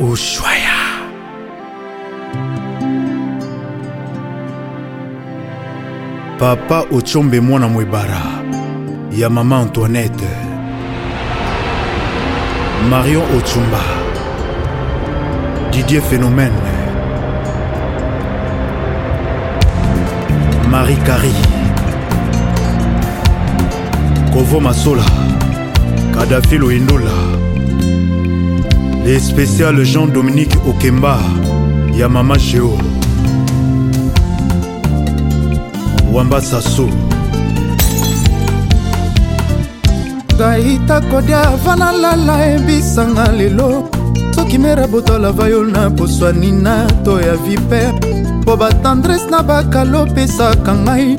Ushuaia. papa otyombe mwana mwebara ya mama antoinette marion otumba didier phénomène marie cari kovo masola kadafi loindola Les spéciales Jean-Dominique Okemba, Yamama Géo, Wamba Sasso. gaita kodia vana lala ebisanga lelo soki mera botolava yo na poswani na to ya vipere mpo batendrese na bakalo opesaka ngai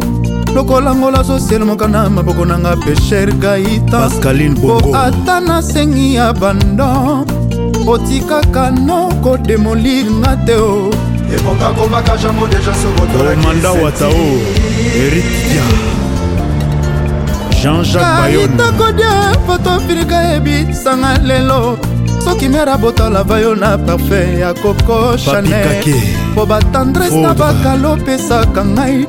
lokolangola azoselemoka na maboko na nga pesher gaita po ata nasengi ya bandon otikaka noko demolinga te o ekoka kobaka jango deja sokotomanda watao erikia jean-jacquesbayotakodia foto afrika ebisanga lelo soki mera botalava yo na parfum ya koko chanel mpo batendrese na bakala opesaka ngai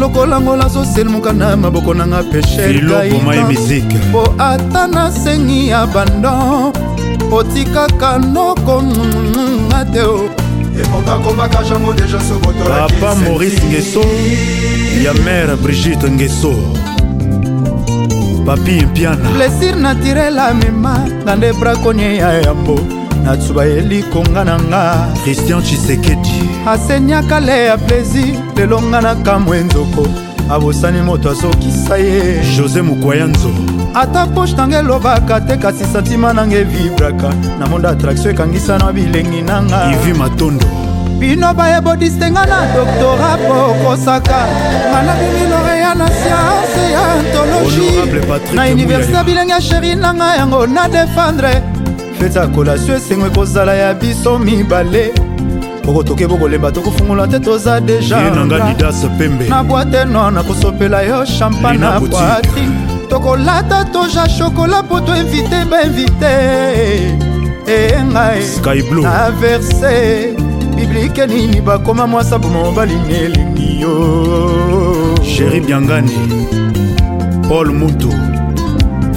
lokolangola zoselimuka na maboko nanga peshe mpo ata na sengi ya bandon otikaka nokonunga te papa maurice ngeso ya mare brigitte ngeso papi mpiana plesir naturel amema nga nde brakonie ya yambo natsuba elikonga na nga christian chisekedi asenyaka le ya plesir lelo nga na kamwa enzoko abosani moto azokisa ye josé mokwaya nzo ata poshe nanga elobaka te kasi santima nanga evibraka namonda attraktio ekangisana bilengi nanga ivi matondo bino bayebodiste nga na doktora po okosaka nga nabimi loreya na sianse ya antologi na université bilenge ya sheri nanga yango na defendre fete ya kolasio esengo ekozala ya biso mibale bokotoke bokolemba tokofungola te toza dejananga didas pembe na bwate no nakosopela yo champagne na poitrine tokolata toja shokola mpo toinvite bainvite engaina eh, eh, verse biblike nini bakoma mwasa boma mobali nelingi yo sheri biangani paul mutu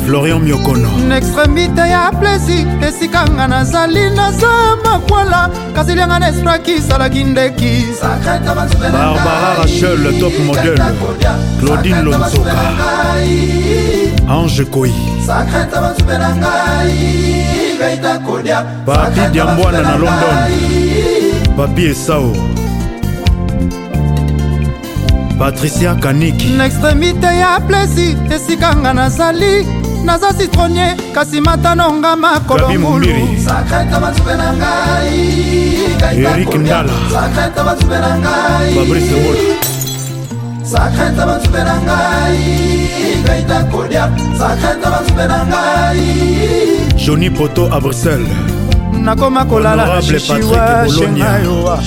florian miokono na extrémité ya plesi esika nga nazali naza makwala kasi lianga na espraki salaki ndeki barbara rachel top model claudine lonzoka ange koi papi diambwana na london papi esao patricia kaniki na extrémité ya plesi esika nga nazali naza citronier kasi matano nga makolo nguluerik ndalafabrice wol sakreta banzube na ngai ngai nakolia sakreta banzube na ngai joni poto a bruxelles nakoma kolala shishiwa shengayowa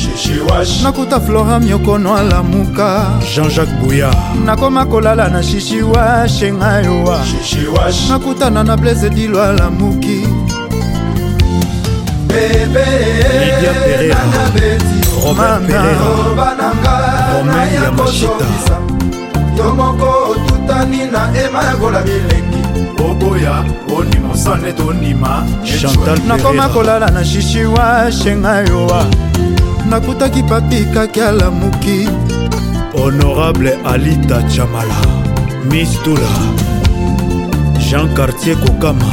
nakuta flora miokono alamuka jean-jacques bouya nakoma kolala na shishiwa shengayowa nakutana na blaise dilo alamuki lidia perera robert perera romain ya mashita yo moko otutani na ema ya kola bilengi aleluya ondima osane tondima nakoma kolala na shishiwa shenga yowa nakutaki papika kiala moki honorable alita chamala mistula jean cartier kokama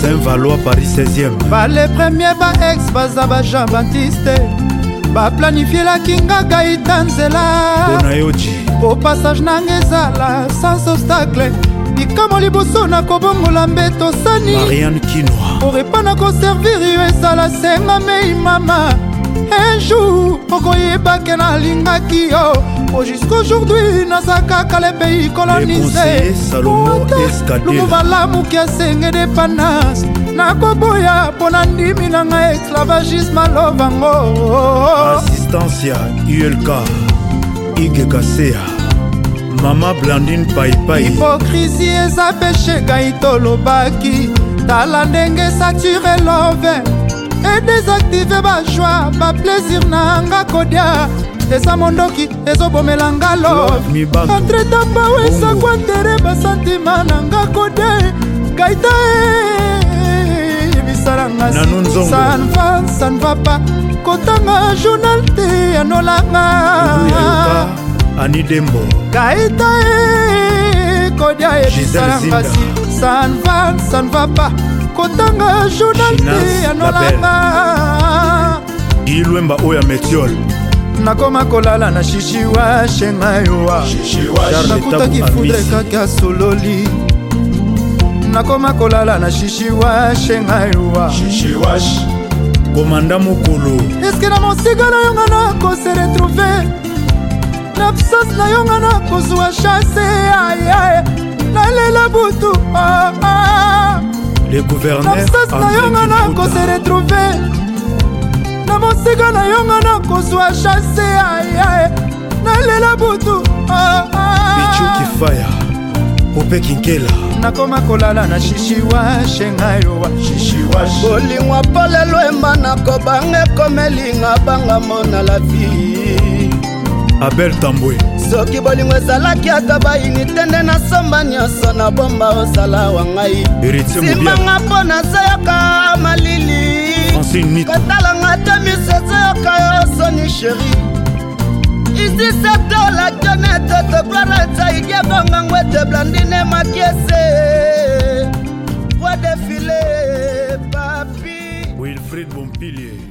saint valois paris 16e bale premier ba ex baza ba jean baptiste baplanifielaki ngaka ita nzela mpo na yoji po passage nanga ezala sans obstacle likamo liboso nakobongola mbeto sani orepa na koservir yo ezala senga mei mama enjour okoyebake nalingaki yo po jusqu'aujourd'hui naza kaka lepei kolonise lumu balamuki asenge dependance nakoboya mpo na ndimi na ngai esclavagisme alovango assistance ya ulk igekasea mama blandine paipai hipokrisi eza peshe ngai tolobaki tala ndenge satire love edesaktive bajoi baplaisir na nga kodia eza mondoki ezobomela nga love atreta mbawe esakwatere basantima na nga kode kaita ebisalanga sanva sanva pa kotanga journal te yanolanga anidembo kaita ekodia ebisalangasi sanvan sanvapa kotanga journal te yanolanga ilwemba oyo ya metiole nakoma kolala na shishiwa shenga yowa nakutaki fudre kaka sololi nakoma kolala na shishiwa shenga yowa komanda mokolo eske na mosika na yonga nakoseretrouve absence na yo nga na kozwa chase ayaye nalela butu ah, ah. absence na yo nga na kose retrouve na mosika na yo nga na kozwa chase ayaye nalela butu ah, bichukifaya pope kinkela nakoma kolala na shishiwa shengayowa bolingwa polelo ema nakobanga ekomelinga banga mona la vie abel tambwe soki bolingo ezalaki ata bayini te nde nasomba nyonso na bomba osala wa ngai simanga mpo nazoyoka malili kotalanga te miso ezoyoka yo soni sheri isiseto lakionete togloire etaidia bongango ete blandine makiese po defile papi wilfrid bompilier